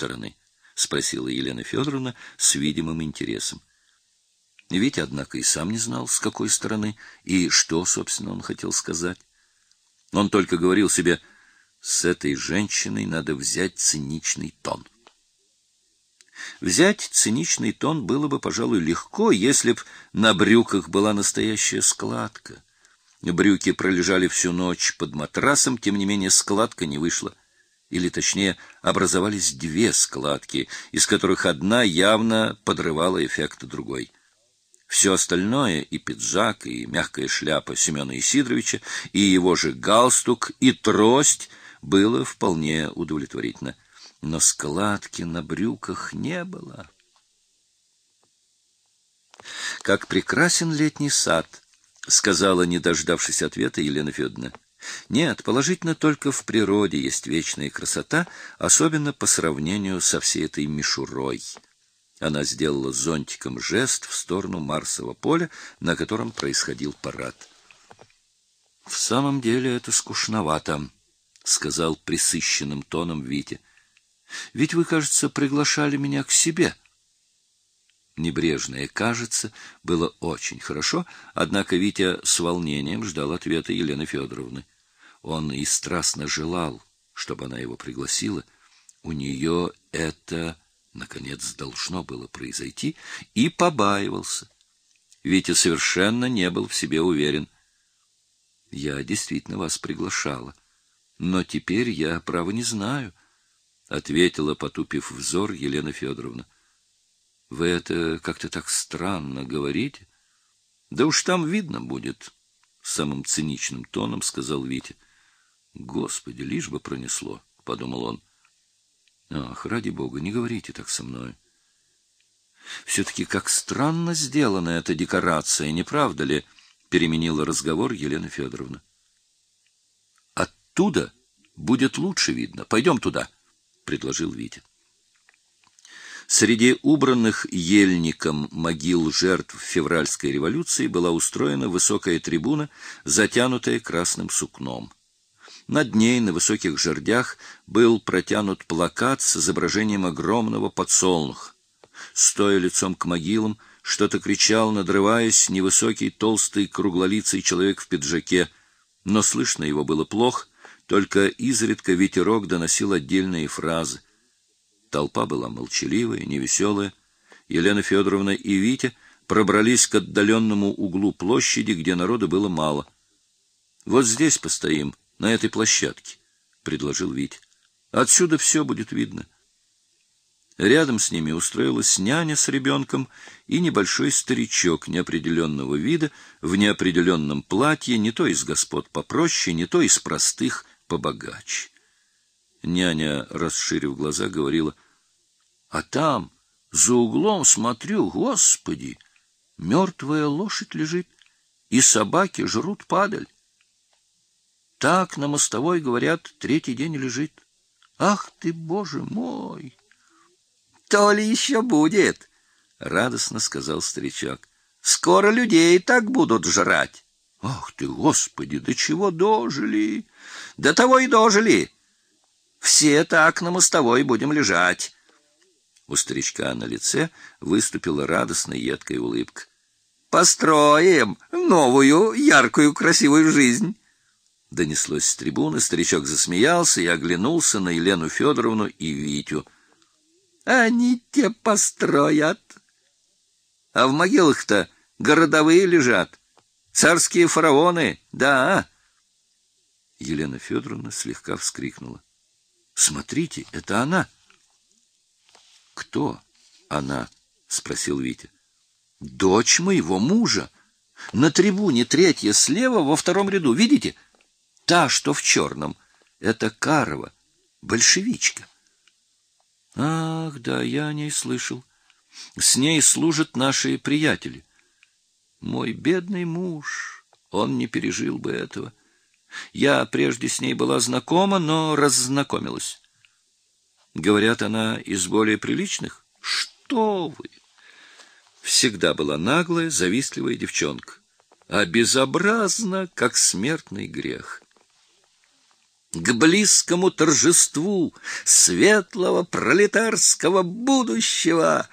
стороны? — спросила Елена Федоровна с видимым интересом. Ведь, однако, и сам не знал, с какой стороны и что, собственно, он хотел сказать. Он только говорил себе, с этой женщиной надо взять циничный тон. Взять циничный тон было бы, пожалуй, легко, если б на брюках была настоящая складка. Брюки пролежали всю ночь под матрасом, тем не менее складка не вышла. Или, точнее, образовались две складки, из которых одна явно подрывала эффект другой. Все остальное, и пиджак, и мягкая шляпа Семена Исидоровича, и его же галстук, и трость было вполне удовлетворительно. Но складки на брюках не было. Как прекрасен летний сад, сказала, не дождавшись ответа, Елена Федоровна. Нет, положительно только в природе есть вечная красота, особенно по сравнению со всей этой мишурой. Она сделала зонтиком жест в сторону Марсового поля, на котором происходил парад. В самом деле это скучновато, сказал присыщенным тоном Витя. Ведь вы, кажется, приглашали меня к себе. Небрежное, кажется, было очень хорошо, однако Витя с волнением ждал ответа Елены Федоровны. Он и страстно желал, чтобы она его пригласила. У нее это наконец должно было произойти, и побаивался. Витя совершенно не был в себе уверен. Я действительно вас приглашала, но теперь я право не знаю, ответила, потупив взор Елена Федоровна. Вы это как-то так странно говорите. Да уж там видно будет, самым циничным тоном сказал Витя. Господи, лишь бы пронесло, подумал он. Ах, ради бога, не говорите так со мной. Все-таки как странно сделана эта декорация, не правда ли? Переменила разговор Елена Федоровна. Оттуда будет лучше видно. Пойдем туда, предложил Витя. Среди убранных ельником могил жертв февральской революции была устроена высокая трибуна, затянутая красным сукном. Над ней на высоких жердях был протянут плакат с изображением огромного подсолнуха. Стоя лицом к могилам, что-то кричал, надрываясь, невысокий, толстый, круглолицый человек в пиджаке, но слышно его было плохо, только изредка ветерок доносил отдельные фразы. Толпа была молчаливая, невеселая. Елена Федоровна и Витя пробрались к отдаленному углу площади, где народу было мало. Вот здесь постоим, на этой площадке, предложил Витя. Отсюда все будет видно. Рядом с ними устроилась няня с ребенком и небольшой старичок неопределенного вида в неопределенном платье, не то из господ попроще, не то из простых побогаче. Няня, расширив глаза, говорила: "А там за углом смотрю, господи, мертвая лошадь лежит, и собаки жрут падаль. Так на мостовой, говорят, третий день лежит. Ах ты, боже мой! То ли еще будет, радостно сказал старичок. Скоро людей так будут жрать. Ах ты, господи, до чего дожили? До того и дожили. Все так на мостовой будем лежать. У старичка на лице выступила радостная едкая улыбка. Построим новую яркую красивую жизнь. Донеслось с трибуны, старичок засмеялся и оглянулся на Елену Федоровну и Витю. Они те построят. А в могилах-то городовые лежат. Царские фараоны, да. Елена Федоровна слегка вскрикнула. Смотрите, это она. Кто она? спросил Витя. Дочь моего мужа. На трибуне третья слева во втором ряду, видите? Та, что в черном, это Карова, большевичка. Ах, да, я о ней слышал. С ней служат наши приятели. Мой бедный муж, он не пережил бы этого. Я прежде с ней была знакома, но раззнакомилась. Говорят, она из более приличных. Что вы? Всегда была наглая, завистливая девчонка, а безобразна, как смертный грех. к близкому торжеству светлого пролетарского будущего